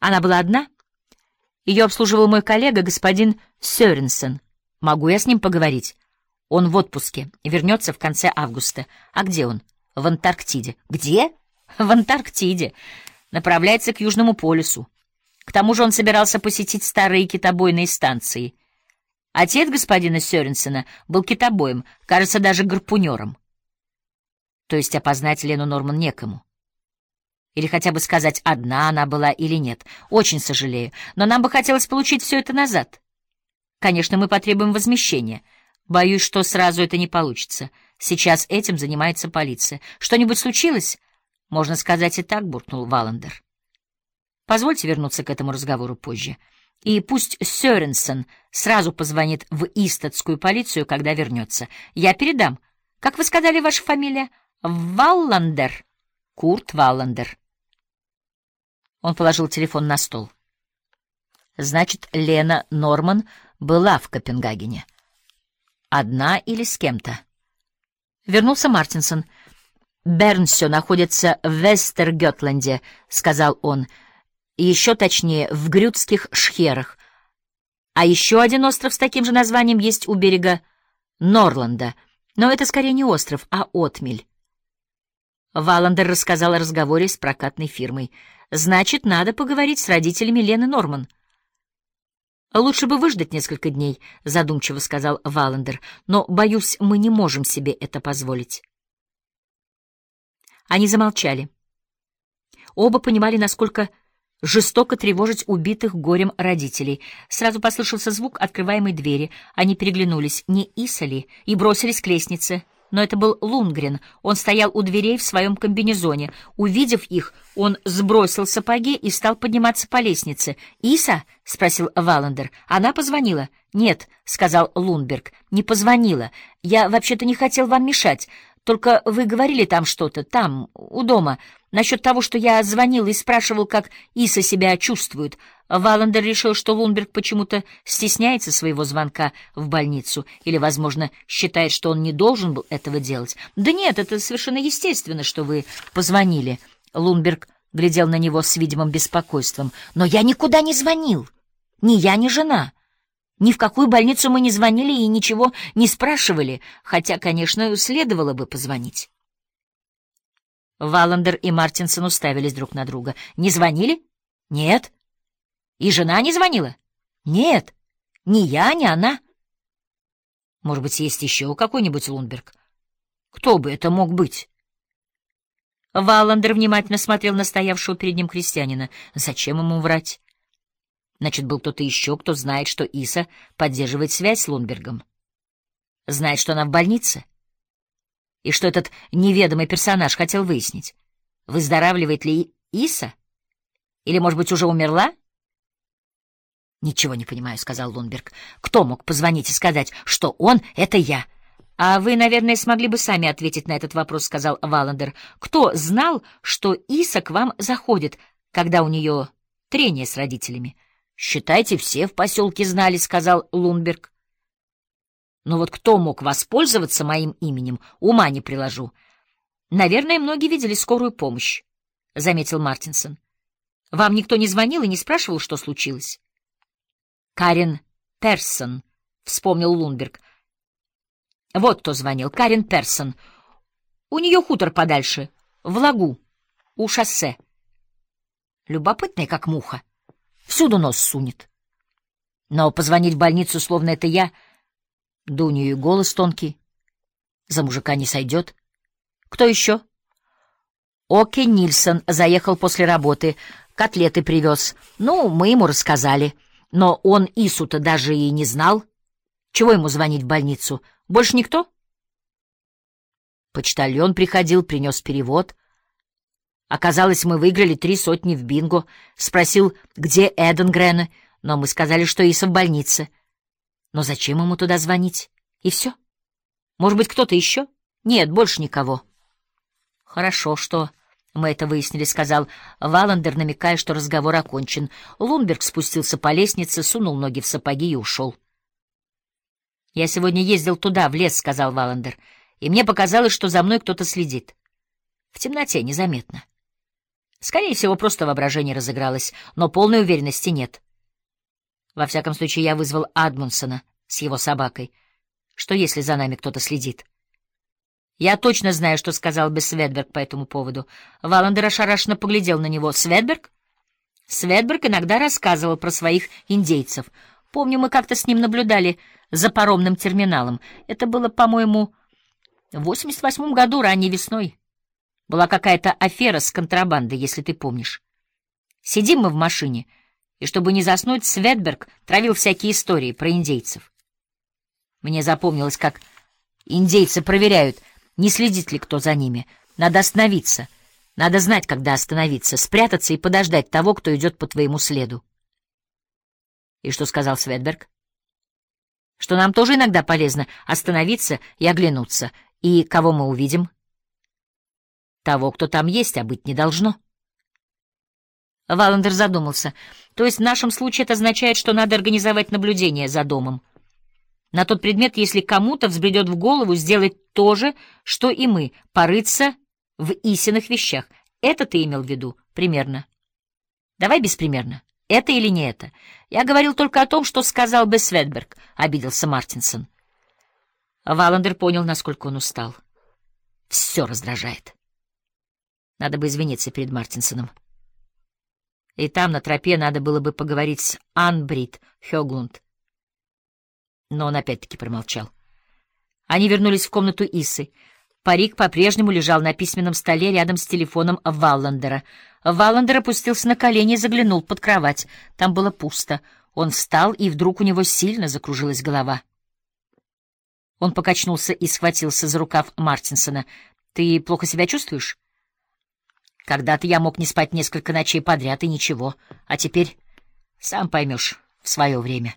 Она была одна? Ее обслуживал мой коллега, господин Сёренсен. Могу я с ним поговорить? Он в отпуске, вернется в конце августа. А где он? В Антарктиде. Где? В Антарктиде. Направляется к Южному полюсу. К тому же он собирался посетить старые китобойные станции. Отец господина Сёренсена был китобоем, кажется, даже гарпунером. То есть опознать Лену Норман некому. Или хотя бы сказать, одна она была или нет. Очень сожалею, но нам бы хотелось получить все это назад. Конечно, мы потребуем возмещения. Боюсь, что сразу это не получится. Сейчас этим занимается полиция. Что-нибудь случилось? Можно сказать и так, буркнул Валандер. Позвольте вернуться к этому разговору позже. И пусть Сёренсен сразу позвонит в Истатскую полицию, когда вернется. Я передам. Как вы сказали, ваша фамилия? Валландер. Курт Валландер. Он положил телефон на стол. Значит, Лена Норман была в Копенгагене. Одна или с кем-то? Вернулся Мартинсон. «Бернсё находится в Вестергётланде», — сказал он. «Еще точнее, в Грюдских шхерах. А еще один остров с таким же названием есть у берега Норланда. Но это скорее не остров, а отмель». Валандер рассказал о разговоре с прокатной фирмой. «Значит, надо поговорить с родителями Лены Норман». «Лучше бы выждать несколько дней», — задумчиво сказал Валандер, «но, боюсь, мы не можем себе это позволить». Они замолчали. Оба понимали, насколько жестоко тревожить убитых горем родителей. Сразу послышался звук открываемой двери. Они переглянулись, не Иса ли, и бросились к лестнице но это был Лунгрен. Он стоял у дверей в своем комбинезоне. Увидев их, он сбросил сапоги и стал подниматься по лестнице. «Иса?» — спросил Валандер. «Она позвонила?» «Нет», — сказал Лунберг, — «не позвонила. Я вообще-то не хотел вам мешать. Только вы говорили там что-то, там, у дома, насчет того, что я звонил и спрашивал, как Иса себя чувствует. Валандер решил, что Лунберг почему-то стесняется своего звонка в больницу или, возможно, считает, что он не должен был этого делать. Да нет, это совершенно естественно, что вы позвонили. Лунберг глядел на него с видимым беспокойством. Но я никуда не звонил. Ни я, ни жена. Ни в какую больницу мы не звонили и ничего не спрашивали, хотя, конечно, следовало бы позвонить. Валандер и Мартинсон уставились друг на друга. «Не звонили?» «Нет». «И жена не звонила?» «Нет. Ни я, ни она». «Может быть, есть еще какой-нибудь Лунберг?» «Кто бы это мог быть?» Валандер внимательно смотрел на стоявшего перед ним крестьянина. «Зачем ему врать?» Значит, был кто-то еще, кто знает, что Иса поддерживает связь с Лунбергом. Знает, что она в больнице. И что этот неведомый персонаж хотел выяснить. Выздоравливает ли Иса? Или, может быть, уже умерла? «Ничего не понимаю», — сказал Лунберг. «Кто мог позвонить и сказать, что он — это я?» «А вы, наверное, смогли бы сами ответить на этот вопрос», — сказал Валандер. «Кто знал, что Иса к вам заходит, когда у нее трение с родителями?» «Считайте, все в поселке знали», — сказал Лунберг. «Но вот кто мог воспользоваться моим именем, ума не приложу». «Наверное, многие видели скорую помощь», — заметил Мартинсон. «Вам никто не звонил и не спрашивал, что случилось?» «Карен Персон», — вспомнил Лунберг. «Вот кто звонил. Карен Персон. У нее хутор подальше, в лагу, у шоссе. Любопытная, как муха. Всюду нос сунет. Но позвонить в больницу, словно это я, да у нее и голос тонкий. За мужика не сойдет. Кто еще? Оке Нильсон заехал после работы, котлеты привез. Ну, мы ему рассказали. Но он Ису-то даже и не знал. Чего ему звонить в больницу? Больше никто? Почтальон приходил, принес перевод — Оказалось, мы выиграли три сотни в бинго. Спросил, где Эденгрена, но мы сказали, что Иса в больнице. Но зачем ему туда звонить? И все? Может быть, кто-то еще? Нет, больше никого. Хорошо, что мы это выяснили, сказал Валандер, намекая, что разговор окончен. Лунберг спустился по лестнице, сунул ноги в сапоги и ушел. «Я сегодня ездил туда, в лес», — сказал Валандер, — «и мне показалось, что за мной кто-то следит. В темноте незаметно. Скорее всего, просто воображение разыгралось, но полной уверенности нет. Во всяком случае, я вызвал Адмунсона с его собакой. Что, если за нами кто-то следит? Я точно знаю, что сказал бы Светберг по этому поводу. Валандер ошарашенно поглядел на него. Светберг? Светберг иногда рассказывал про своих индейцев. Помню, мы как-то с ним наблюдали за паромным терминалом. Это было, по-моему, в 88 году, ранней весной. Была какая-то афера с контрабандой, если ты помнишь. Сидим мы в машине, и чтобы не заснуть, Светберг травил всякие истории про индейцев. Мне запомнилось, как индейцы проверяют, не следит ли кто за ними. Надо остановиться. Надо знать, когда остановиться, спрятаться и подождать того, кто идет по твоему следу. И что сказал Светберг? Что нам тоже иногда полезно остановиться и оглянуться. И кого мы увидим? Того, кто там есть, а быть не должно. Валандер задумался. То есть в нашем случае это означает, что надо организовать наблюдение за домом. На тот предмет, если кому-то взбредет в голову сделать то же, что и мы, порыться в истинных вещах. Это ты имел в виду? Примерно. Давай беспримерно. Это или не это? Я говорил только о том, что сказал бы Светберг, — обиделся Мартинсон. Валандер понял, насколько он устал. Все раздражает. Надо бы извиниться перед Мартинсоном. И там, на тропе, надо было бы поговорить с Анбрид Хёглунд. Но он опять-таки промолчал. Они вернулись в комнату Исы. Парик по-прежнему лежал на письменном столе рядом с телефоном Валландера. Валландер опустился на колени и заглянул под кровать. Там было пусто. Он встал, и вдруг у него сильно закружилась голова. Он покачнулся и схватился за рукав Мартинсона. «Ты плохо себя чувствуешь?» «Когда-то я мог не спать несколько ночей подряд, и ничего. А теперь, сам поймешь, в свое время».